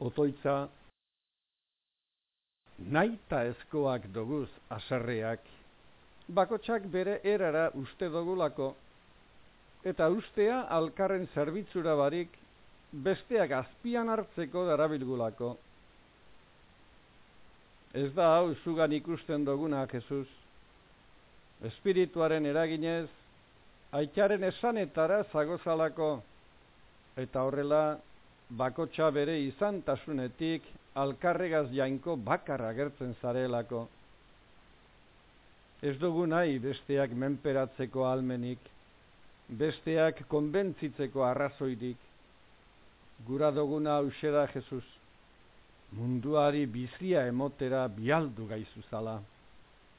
otoitza, naita ezkoak doguz aserreak, bakotsak bere erara uste dogulako, eta ustea alkarren zerbitzura barik besteak azpian hartzeko darabilgulako. Ez da hau zugan ikusten doguna, Jesus. Espirituaren eraginez, aitaren esanetara zagozalako, eta horrela bakotxa bere izantasunetik alkarregaz jainko bakarra gertzen zarelako. Ez dugu nahi besteak menperatzeko almenik, besteak konbentzitzeko arrazoirik. Gura duguna auseda Jesus, munduari bizia emotera bialdu gaizu zala.